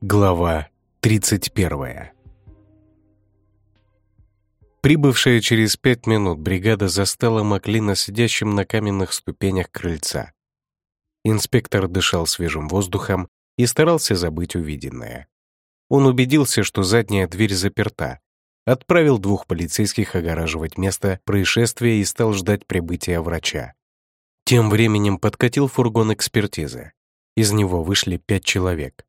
Глава 31 Прибывшая через пять минут бригада застала Маклина сидящим на каменных ступенях крыльца. Инспектор дышал свежим воздухом и старался забыть увиденное. Он убедился, что задняя дверь заперта, отправил двух полицейских огораживать место происшествия и стал ждать прибытия врача. Тем временем подкатил фургон экспертизы. Из него вышли пять человек.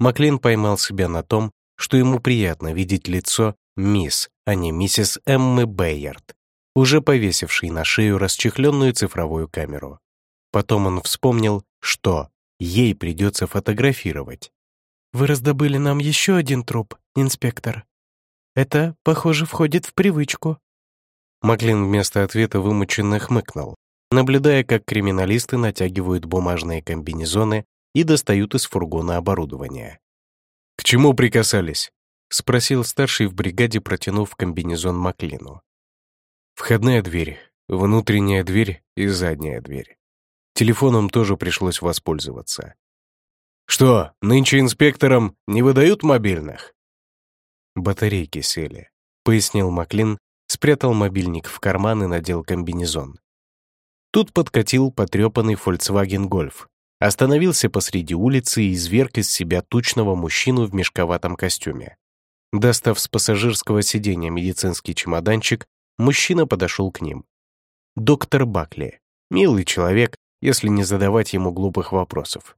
Маклин поймал себя на том, что ему приятно видеть лицо мисс, а не миссис Эммы Бейерд, уже повесившей на шею расчехленную цифровую камеру. Потом он вспомнил, что ей придется фотографировать. «Вы раздобыли нам еще один труп, инспектор. Это, похоже, входит в привычку». Маклин вместо ответа вымученно хмыкнул, наблюдая, как криминалисты натягивают бумажные комбинезоны и достают из фургона оборудование. «К чему прикасались?» — спросил старший в бригаде, протянув комбинезон Маклину. «Входная дверь, внутренняя дверь и задняя дверь. Телефоном тоже пришлось воспользоваться. «Что, нынче инспекторам не выдают мобильных?» «Батарейки сели», — пояснил Маклин, спрятал мобильник в карман и надел комбинезон. Тут подкатил потрепанный Volkswagen Golf, остановился посреди улицы и изверг из себя тучного мужчину в мешковатом костюме. Достав с пассажирского сиденья медицинский чемоданчик, мужчина подошел к ним. Доктор Бакли, милый человек, если не задавать ему глупых вопросов.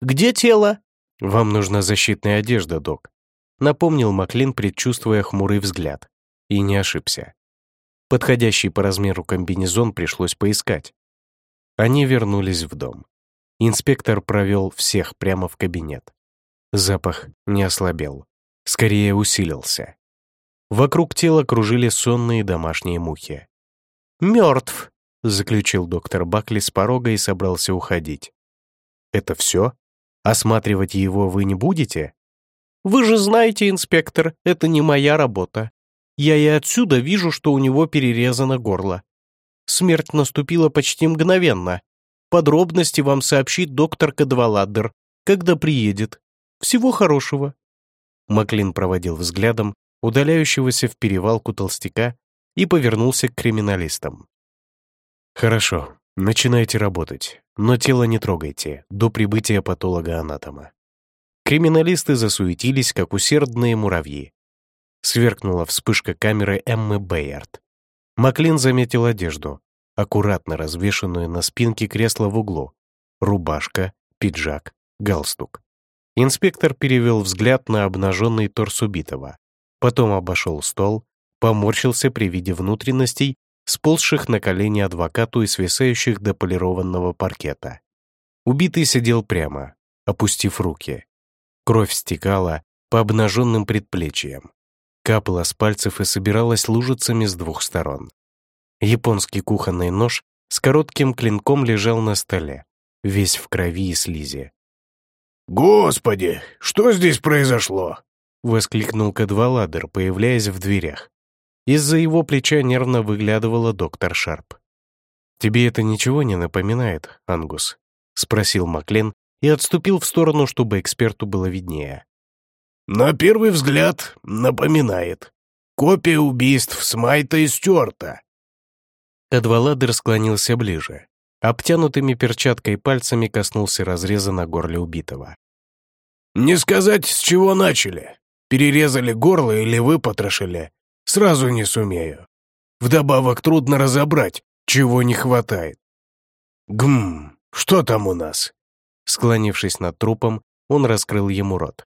«Где тело?» «Вам нужна защитная одежда, док», напомнил Маклин, предчувствуя хмурый взгляд. И не ошибся. Подходящий по размеру комбинезон пришлось поискать. Они вернулись в дом. Инспектор провел всех прямо в кабинет. Запах не ослабел, скорее усилился. Вокруг тела кружили сонные домашние мухи. «Мертв», заключил доктор Бакли с порога и собрался уходить. «Это все? Осматривать его вы не будете?» «Вы же знаете, инспектор, это не моя работа. Я и отсюда вижу, что у него перерезано горло. Смерть наступила почти мгновенно. Подробности вам сообщит доктор Кадваладдер, когда приедет. Всего хорошего». Маклин проводил взглядом удаляющегося в перевалку толстяка и повернулся к криминалистам. «Хорошо, начинайте работать, но тело не трогайте до прибытия патолога-анатома». Криминалисты засуетились, как усердные муравьи. Сверкнула вспышка камеры Эммы Бейард. Маклин заметил одежду, аккуратно развешенную на спинке кресла в углу. Рубашка, пиджак, галстук. Инспектор перевел взгляд на обнаженный торс убитого, потом обошел стол, поморщился при виде внутренностей сползших на колени адвокату и свисающих до полированного паркета. Убитый сидел прямо, опустив руки. Кровь стекала по обнаженным предплечьям, капала с пальцев и собиралась лужицами с двух сторон. Японский кухонный нож с коротким клинком лежал на столе, весь в крови и слизи. «Господи, что здесь произошло?» — воскликнул Кадваладер, появляясь в дверях. Из-за его плеча нервно выглядывала доктор Шарп. «Тебе это ничего не напоминает, Ангус?» — спросил Маклен и отступил в сторону, чтобы эксперту было виднее. «На первый взгляд напоминает. Копия убийств Смайта и Стюарта». Эдваладер склонился ближе. Обтянутыми перчаткой пальцами коснулся разреза на горле убитого. «Не сказать, с чего начали. Перерезали горло или выпотрошили. Сразу не сумею. Вдобавок трудно разобрать, чего не хватает. Гм, что там у нас? Склонившись над трупом, он раскрыл ему рот.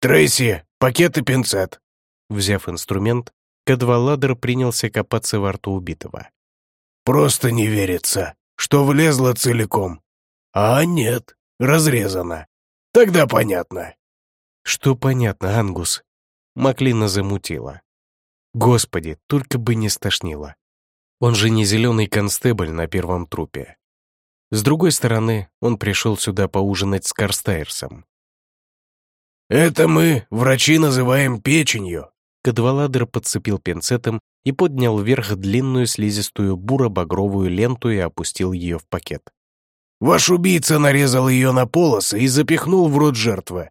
«Трейси, пакет и пинцет!» Взяв инструмент, Кадваладер принялся копаться во рту убитого. «Просто не верится, что влезла целиком. А нет, разрезано. Тогда понятно». «Что понятно, Ангус?» Маклина замутила. Господи, только бы не стошнило. Он же не зеленый констебль на первом трупе. С другой стороны, он пришел сюда поужинать с Карстайрсом. «Это мы, врачи, называем печенью», Кадваладер подцепил пинцетом и поднял вверх длинную слизистую буро-багровую ленту и опустил ее в пакет. «Ваш убийца нарезал ее на полосы и запихнул в рот жертвы.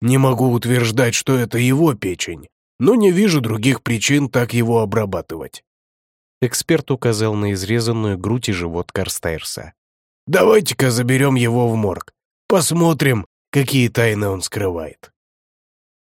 Не могу утверждать, что это его печень, но не вижу других причин так его обрабатывать». Эксперт указал на изрезанную грудь и живот Карстайрса. «Давайте-ка заберем его в морг. Посмотрим, какие тайны он скрывает».